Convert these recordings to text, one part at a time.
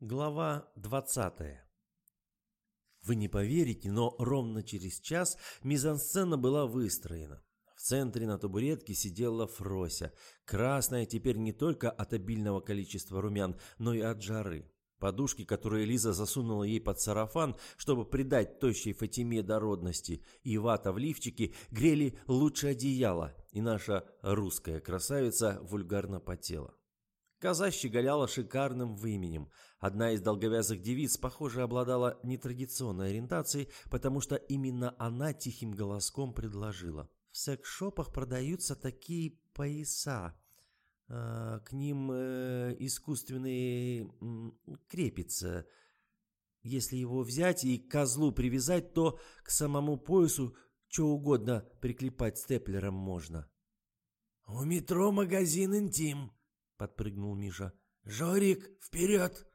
Глава 20 Вы не поверите, но ровно через час мизансцена была выстроена. В центре на табуретке сидела Фрося, красная теперь не только от обильного количества румян, но и от жары. Подушки, которые Лиза засунула ей под сарафан, чтобы придать тощей Фатиме дородности, и вата в лифчике грели лучше одеяла, и наша русская красавица вульгарно потела. Коза щеголяла шикарным выменем. Одна из долговязых девиц, похоже, обладала нетрадиционной ориентацией, потому что именно она тихим голоском предложила. В секс-шопах продаются такие пояса. А, к ним э, искусственные крепится. Если его взять и козлу привязать, то к самому поясу что угодно приклепать степлером можно. «У метро магазин «Интим», — подпрыгнул Миша. «Жорик, вперед!»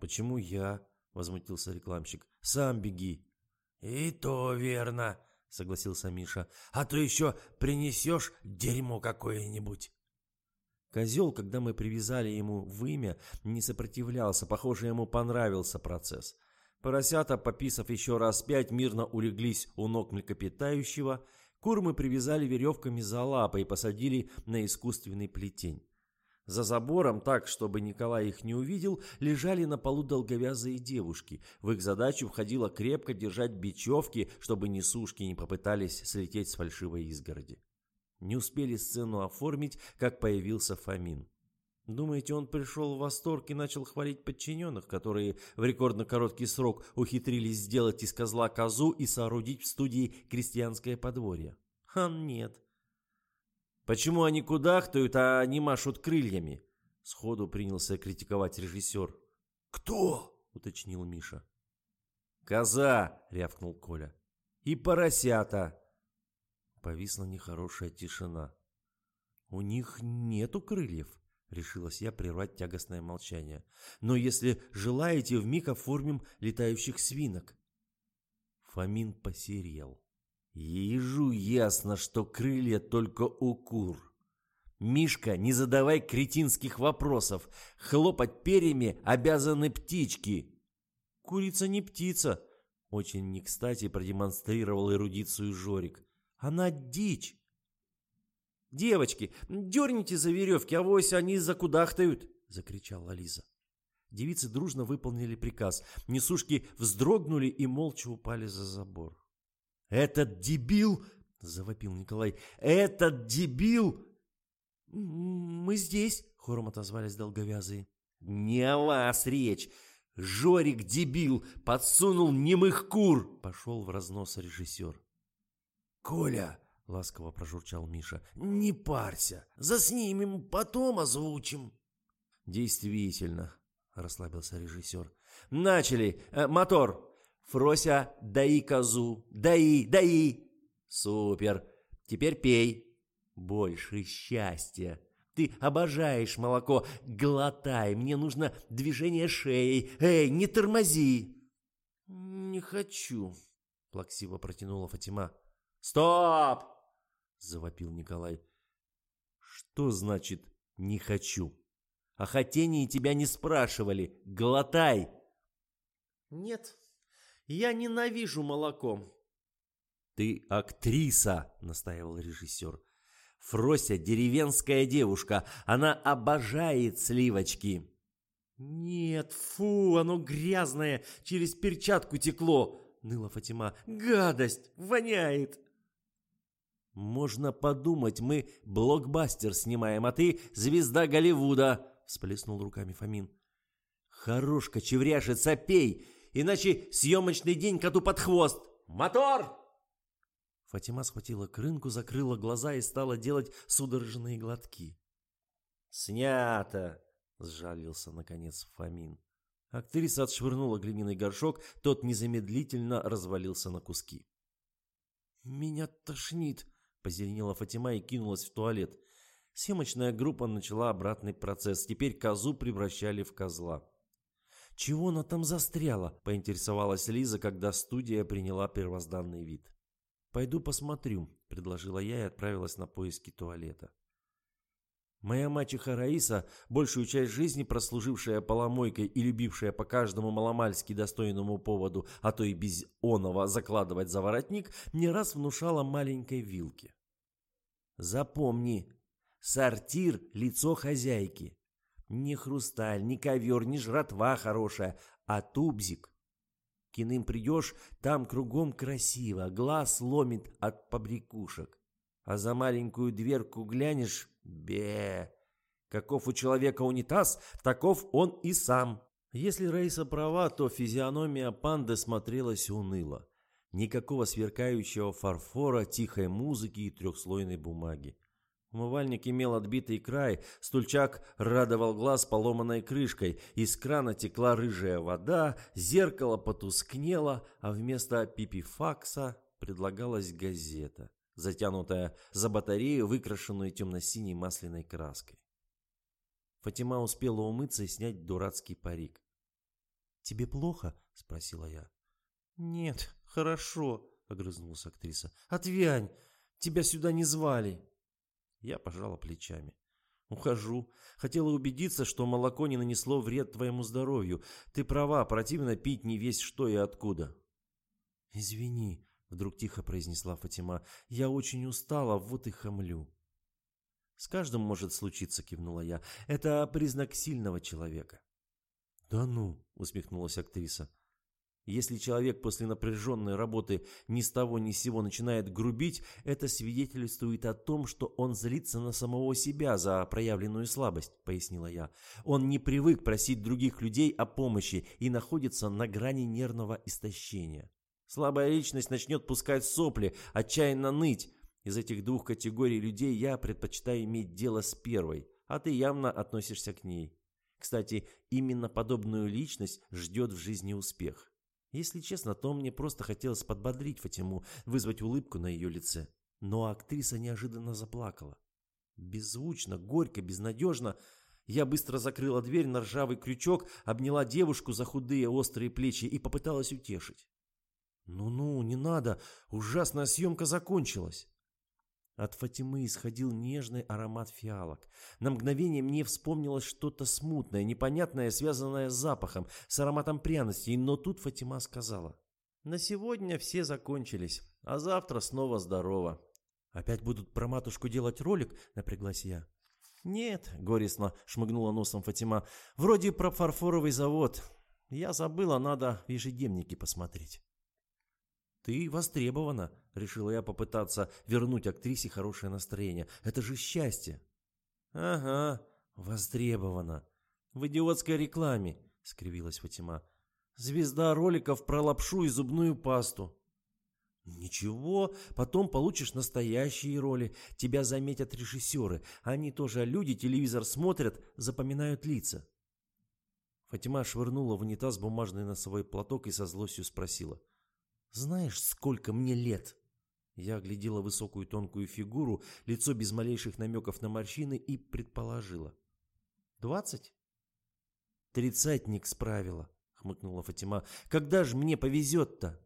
«Почему я?» — возмутился рекламщик. «Сам беги». «И то верно», — согласился Миша. «А то еще принесешь дерьмо какое-нибудь». Козел, когда мы привязали ему в имя, не сопротивлялся, похоже, ему понравился процесс. Поросята, пописав еще раз пять, мирно улеглись у ног млекопитающего. Кур мы привязали веревками за лапы и посадили на искусственный плетень. За забором, так, чтобы Николай их не увидел, лежали на полу долговязые девушки. В их задачу входило крепко держать бечевки, чтобы несушки не попытались слететь с фальшивой изгороди. Не успели сцену оформить, как появился Фомин. Думаете, он пришел в восторг и начал хвалить подчиненных, которые в рекордно короткий срок ухитрились сделать из козла козу и соорудить в студии крестьянское подворье? А нет. Почему они кудахтают, а не машут крыльями? Сходу принялся критиковать режиссер. «Кто?» — уточнил Миша. «Коза!» — рявкнул Коля. «И поросята!» Повисла нехорошая тишина. «У них нету крыльев», — решилась я прервать тягостное молчание. «Но если желаете, вмиг оформим летающих свинок». Фомин посерел. «Ежу ясно, что крылья только у кур». «Мишка, не задавай кретинских вопросов. Хлопать перьями обязаны птички». «Курица не птица», — очень не кстати продемонстрировал эрудицию Жорик. Она дичь. «Девочки, дерните за веревки, авось они закудахтают!» — закричала Лиза. Девицы дружно выполнили приказ. Несушки вздрогнули и молча упали за забор. «Этот дебил!» — завопил Николай. «Этот дебил!» «Мы здесь!» — хором отозвались долговязые. «Не о вас речь! Жорик, дебил, подсунул немых кур!» — пошел в разнос режиссер. «Коля!» — ласково прожурчал Миша. «Не парься! Заснимем, потом озвучим!» «Действительно!» — расслабился режиссер. «Начали! Э, мотор! Фрося, даи козу! Даи, даи!» «Супер! Теперь пей!» «Больше счастья!» Ты обожаешь молоко. Глотай, мне нужно движение шеей. Эй, не тормози. Не хочу, плаксиво протянула Фатима. «Стоп!» – завопил Николай. «Что значит «не хочу»? О хотении тебя не спрашивали. Глотай!» «Нет, я ненавижу молоко». «Ты актриса!» – настаивал режиссер. «Фрося – деревенская девушка. Она обожает сливочки». «Нет, фу, оно грязное, через перчатку текло!» – ныла Фатима. «Гадость! Воняет!» «Можно подумать, мы блокбастер снимаем, а ты звезда Голливуда!» – всплеснул руками Фомин. «Хорош кочевряжиться, пей, иначе съемочный день коту под хвост! Мотор!» Фатима схватила крынку, закрыла глаза и стала делать судорожные глотки. «Снято!» – сжалился, наконец, Фомин. Актриса отшвырнула глиняный горшок, тот незамедлительно развалился на куски. «Меня тошнит!» Позеленела Фатима и кинулась в туалет. Съемочная группа начала обратный процесс. Теперь козу превращали в козла. «Чего она там застряла?» – поинтересовалась Лиза, когда студия приняла первозданный вид. «Пойду посмотрю», – предложила я и отправилась на поиски туалета. Моя мачеха Раиса, большую часть жизни прослужившая поломойкой и любившая по каждому маломальски достойному поводу, а то и без оного закладывать за воротник, не раз внушала маленькой вилке. Запомни, сортир – лицо хозяйки. Не хрусталь, не ковер, не жратва хорошая, а тубзик. К иным придешь, там кругом красиво, глаз ломит от побрякушек. А за маленькую дверку глянешь – бе. Каков у человека унитаз, таков он и сам. Если Рейса права, то физиономия панды смотрелась уныло. Никакого сверкающего фарфора, тихой музыки и трехслойной бумаги. Умывальник имел отбитый край, стульчак радовал глаз поломанной крышкой, из крана текла рыжая вода, зеркало потускнело, а вместо пипифакса предлагалась газета затянутая за батарею, выкрашенную темно-синей масляной краской. Фатима успела умыться и снять дурацкий парик. «Тебе плохо?» – спросила я. «Нет, хорошо», – огрызнулась актриса. «Отвянь! Тебя сюда не звали!» Я пожала плечами. «Ухожу. Хотела убедиться, что молоко не нанесло вред твоему здоровью. Ты права, противно пить не весь что и откуда». «Извини», Вдруг тихо произнесла Фатима. «Я очень устала, вот и хамлю». «С каждым может случиться», — кивнула я. «Это признак сильного человека». «Да ну», — усмехнулась актриса. «Если человек после напряженной работы ни с того ни с сего начинает грубить, это свидетельствует о том, что он злится на самого себя за проявленную слабость», — пояснила я. «Он не привык просить других людей о помощи и находится на грани нервного истощения». Слабая личность начнет пускать сопли, отчаянно ныть. Из этих двух категорий людей я предпочитаю иметь дело с первой, а ты явно относишься к ней. Кстати, именно подобную личность ждет в жизни успех. Если честно, то мне просто хотелось подбодрить Фатиму, вызвать улыбку на ее лице. Но актриса неожиданно заплакала. Беззвучно, горько, безнадежно. Я быстро закрыла дверь на ржавый крючок, обняла девушку за худые острые плечи и попыталась утешить. «Ну-ну, не надо, ужасная съемка закончилась». От Фатимы исходил нежный аромат фиалок. На мгновение мне вспомнилось что-то смутное, непонятное, связанное с запахом, с ароматом пряностей, но тут Фатима сказала. «На сегодня все закончились, а завтра снова здорово». «Опять будут про матушку делать ролик?» — напряглась я. «Нет», — горестно шмыгнула носом Фатима, — «вроде про фарфоровый завод. Я забыла, надо в ежедневнике посмотреть». «Ты востребована», — решила я попытаться вернуть актрисе хорошее настроение. «Это же счастье». «Ага, востребована. В идиотской рекламе», — скривилась Фатима. «Звезда роликов про лапшу и зубную пасту». «Ничего, потом получишь настоящие роли. Тебя заметят режиссеры. Они тоже люди, телевизор смотрят, запоминают лица». Фатима швырнула в унитаз бумажный носовой платок и со злостью спросила — знаешь, сколько мне лет?» Я оглядела высокую тонкую фигуру, лицо без малейших намеков на морщины и предположила. «Двадцать?» «Тридцатник справила», — хмыкнула Фатима. «Когда же мне повезет-то?»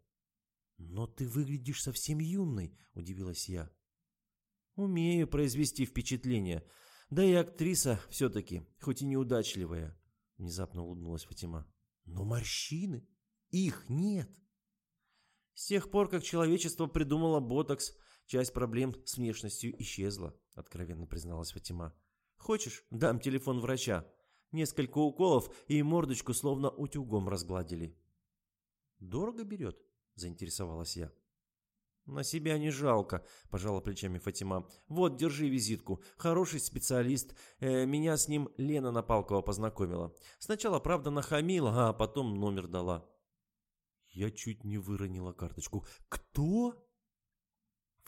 «Но ты выглядишь совсем юной», — удивилась я. «Умею произвести впечатление. Да и актриса все-таки, хоть и неудачливая», — внезапно улыбнулась Фатима. «Но морщины? Их нет». С тех пор, как человечество придумало ботокс, часть проблем с внешностью исчезла, откровенно призналась Фатима. Хочешь, дам телефон врача? Несколько уколов и мордочку словно утюгом разгладили. Дорого берет? Заинтересовалась я. «На себя не жалко», – пожала плечами Фатима. «Вот, держи визитку. Хороший специалист. Э, меня с ним Лена Напалкова познакомила. Сначала, правда, нахамила, а потом номер дала». Я чуть не выронила карточку. «Кто?»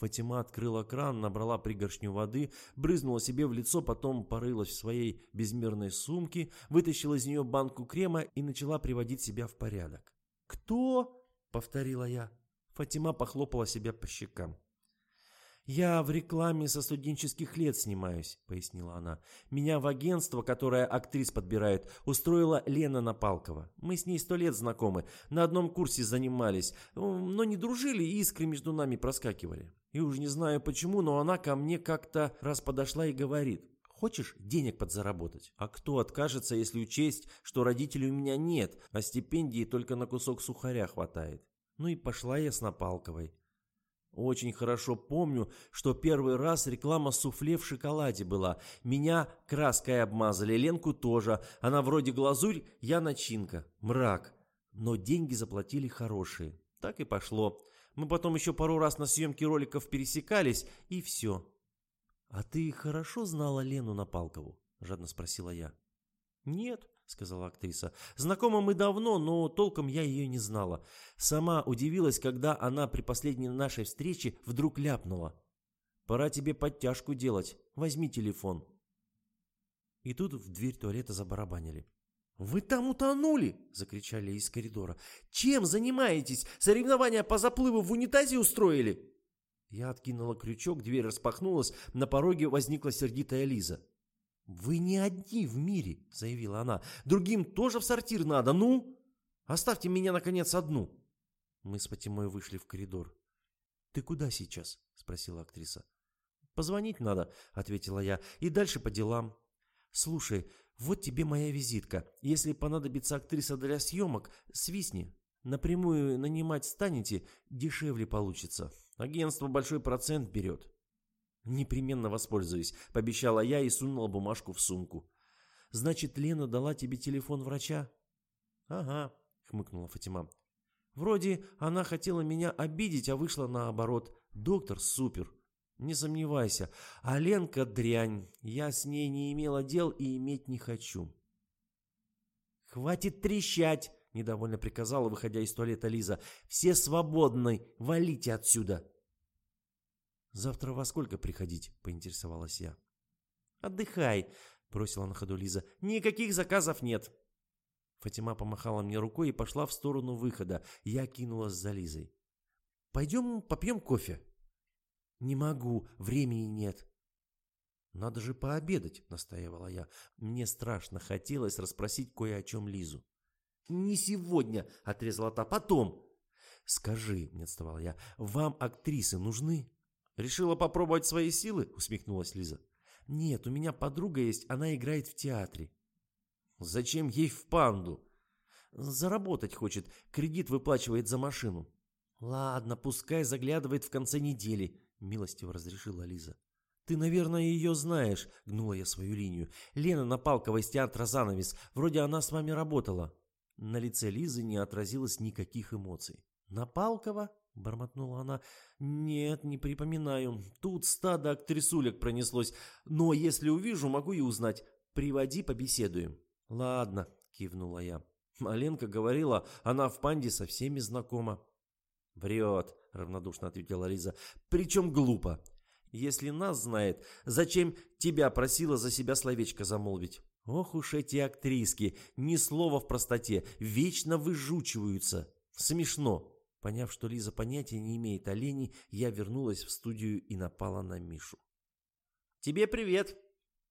Фатима открыла кран, набрала пригоршню воды, брызнула себе в лицо, потом порылась в своей безмерной сумке, вытащила из нее банку крема и начала приводить себя в порядок. «Кто?» — повторила я. Фатима похлопала себя по щекам. «Я в рекламе со студенческих лет снимаюсь», — пояснила она. «Меня в агентство, которое актрис подбирает, устроила Лена Напалкова. Мы с ней сто лет знакомы, на одном курсе занимались, но не дружили и искры между нами проскакивали. И уж не знаю почему, но она ко мне как-то раз подошла и говорит, Хочешь денег подзаработать? А кто откажется, если учесть, что родителей у меня нет, а стипендии только на кусок сухаря хватает? Ну и пошла я с Напалковой. Очень хорошо помню, что первый раз реклама суфле в шоколаде была. Меня краской обмазали, Ленку тоже. Она вроде глазурь, я начинка. Мрак. Но деньги заплатили хорошие. Так и пошло. Мы потом еще пару раз на съемке роликов пересекались, и все. «А ты хорошо знала Лену Напалкову?» – жадно спросила я. «Нет», – сказала актриса. «Знакомы мы давно, но толком я ее не знала. Сама удивилась, когда она при последней нашей встрече вдруг ляпнула. «Пора тебе подтяжку делать. Возьми телефон». И тут в дверь туалета забарабанили. «Вы там утонули!» – закричали из коридора. «Чем занимаетесь? Соревнования по заплыву в унитазе устроили?» Я откинула крючок, дверь распахнулась, на пороге возникла сердитая Лиза. «Вы не одни в мире», — заявила она. «Другим тоже в сортир надо, ну? Оставьте меня, наконец, одну». Мы с Фатимой вышли в коридор. «Ты куда сейчас?» — спросила актриса. «Позвонить надо», — ответила я, — «и дальше по делам». «Слушай, вот тебе моя визитка. Если понадобится актриса для съемок, свистни. Напрямую нанимать станете, дешевле получится. Агентство большой процент берет. Непременно воспользуюсь, пообещала я и сунула бумажку в сумку. Значит, Лена дала тебе телефон врача? Ага, хмыкнула Фатима. Вроде она хотела меня обидеть, а вышла наоборот. Доктор супер. Не сомневайся. А Ленка дрянь. Я с ней не имела дел и иметь не хочу. Хватит трещать, — недовольно приказала, выходя из туалета Лиза. «Все свободны! Валите отсюда!» «Завтра во сколько приходить?» — поинтересовалась я. «Отдыхай!» — бросила на ходу Лиза. «Никаких заказов нет!» Фатима помахала мне рукой и пошла в сторону выхода. Я кинулась за Лизой. «Пойдем попьем кофе?» «Не могу, времени нет». «Надо же пообедать», — настаивала я. Мне страшно хотелось расспросить кое о чем Лизу. «Не сегодня», — отрезала та, — «потом». «Скажи», — не отставала я, — «вам актрисы нужны?» «Решила попробовать свои силы?» — усмехнулась Лиза. «Нет, у меня подруга есть, она играет в театре». «Зачем ей в панду?» «Заработать хочет, кредит выплачивает за машину». «Ладно, пускай заглядывает в конце недели», — милостиво разрешила Лиза. «Ты, наверное, ее знаешь», — гнула я свою линию. «Лена Напалкова из театра «Занавес». Вроде она с вами работала». На лице Лизы не отразилось никаких эмоций. «Напалкова?» — бормотнула она. «Нет, не припоминаю. Тут стадо актрисулек пронеслось. Но если увижу, могу и узнать. Приводи, побеседуем». «Ладно», — кивнула я. Маленко говорила, она в панде со всеми знакома. «Врет», — равнодушно ответила Лиза. «Причем глупо. Если нас знает, зачем тебя просила за себя словечко замолвить?» Ох уж эти актриски, ни слова в простоте, вечно выжучиваются. Смешно. Поняв, что Лиза понятия не имеет о Лене, я вернулась в студию и напала на Мишу. «Тебе привет!»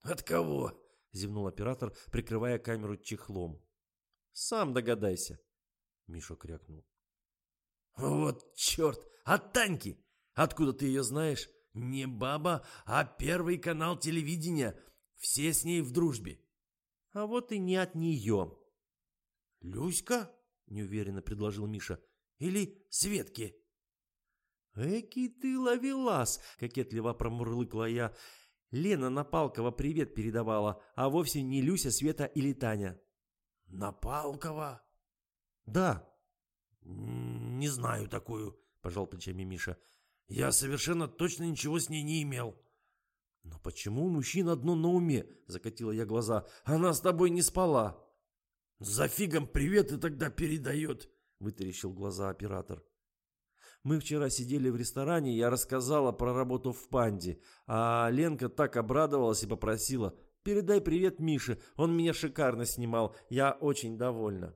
«От кого?» — зевнул оператор, прикрывая камеру чехлом. «Сам догадайся!» — Миша крякнул. «Вот черт! От Таньки! Откуда ты ее знаешь? Не баба, а первый канал телевидения. Все с ней в дружбе а вот и не от нее. «Люська?» — неуверенно предложил Миша. «Или Светки?» «Эки ты ловелас!» — кокетливо промурлыкла я. Лена Напалкова привет передавала, а вовсе не Люся, Света или Таня. «Напалкова?» «Да». «Не знаю такую», — пожал плечами Миша. «Я совершенно точно ничего с ней не имел». «Но почему у мужчин одно на уме?» – закатила я глаза. «Она с тобой не спала». «За фигом привет и тогда передает», – вытаращил глаза оператор. Мы вчера сидели в ресторане, я рассказала про работу в панде, а Ленка так обрадовалась и попросила «Передай привет Мише, он меня шикарно снимал, я очень довольна».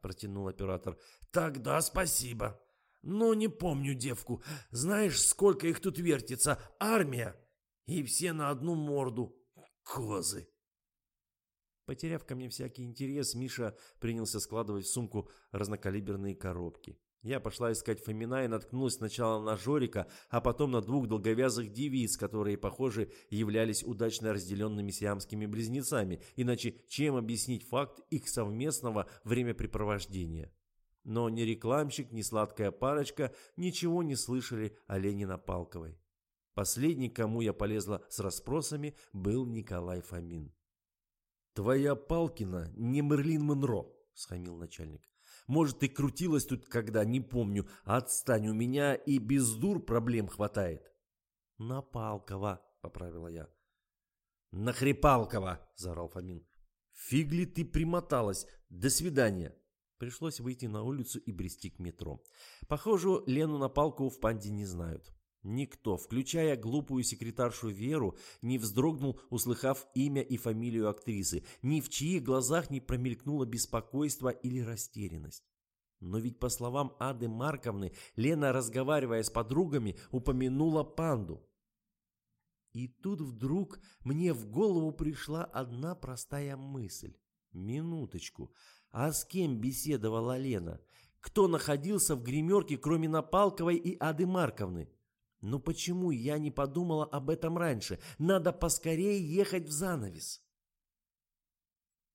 протянул оператор. «Тогда спасибо». Но не помню девку. Знаешь, сколько их тут вертится? Армия. И все на одну морду. Козы. Потеряв ко мне всякий интерес, Миша принялся складывать в сумку разнокалиберные коробки. Я пошла искать Фомина и наткнулась сначала на Жорика, а потом на двух долговязых девиц, которые, похоже, являлись удачно разделенными сиамскими близнецами, иначе чем объяснить факт их совместного времяпрепровождения? Но ни рекламщик, ни сладкая парочка ничего не слышали о Лене Напалковой. Последний, кому я полезла с расспросами, был Николай Фомин. «Твоя Палкина не Мерлин Монро», — схамил начальник. Может, и крутилась тут когда, не помню. Отстань, у меня и без дур проблем хватает. Напалкова, поправила я. Нахрипалкова, заорал Фомин. Фигли ты примоталась. До свидания. Пришлось выйти на улицу и брести к метро. Похоже, Лену Напалкову в панде не знают. Никто, включая глупую секретаршу Веру, не вздрогнул, услыхав имя и фамилию актрисы, ни в чьих глазах не промелькнуло беспокойство или растерянность. Но ведь, по словам Ады Марковны, Лена, разговаривая с подругами, упомянула панду. И тут вдруг мне в голову пришла одна простая мысль. Минуточку, а с кем беседовала Лена? Кто находился в гримерке, кроме Напалковой и Ады Марковны? Ну почему я не подумала об этом раньше? Надо поскорее ехать в занавес.